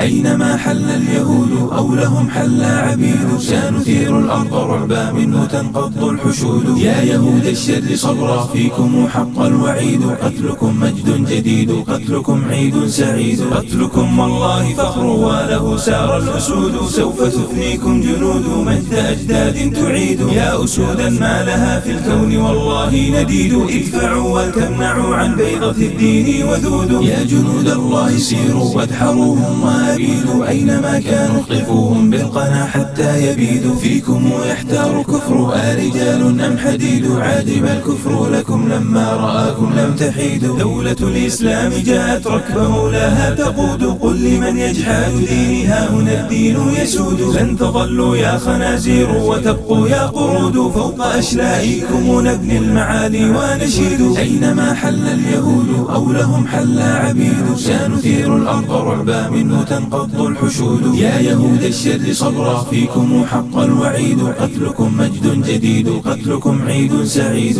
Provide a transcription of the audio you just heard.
أينما حل اليهود أو لهم حل عبيد سنثير الأرض رعبا منه تنقض الحشود. يا يهود الشر صبرا فيكم حق الوعيد. قتلكم مجد جديد قتلكم عيد سعيد. قتلكم والله فخر وله سار الأسود. سوف تثنيكم جنود مجد أجداد تعيد. يا أسودا ما لها في الكون والله نديد. ادفعوا وتمنعوا عن بيضة الدين وذود. يا جنود الله سيروا وادحروهم أبيد أينما كانوا اقطفوهم بالقنا حتى يبيدوا فيكم يحتار الكفر. أرجال أم حديد عاجب الكفر لكم لما رآكم لم تحيدوا دولة الإسلام جاءت ركبه لها تقود. قل لمن يجحد دينها هنا الدين يسود. لن تظلوا يا خنازير وتبقوا يا قرود. فوق أشلائكم نبني المعالي ونشيد. أينما حل اليهود أو لهم حل عبيد. سنثير الأرض رعبا منه تنقض الحشود. يا يهود الشر صبرا فيكم حق الوعيد قتلكم مجد جديد. قتلكم عيد سعيد.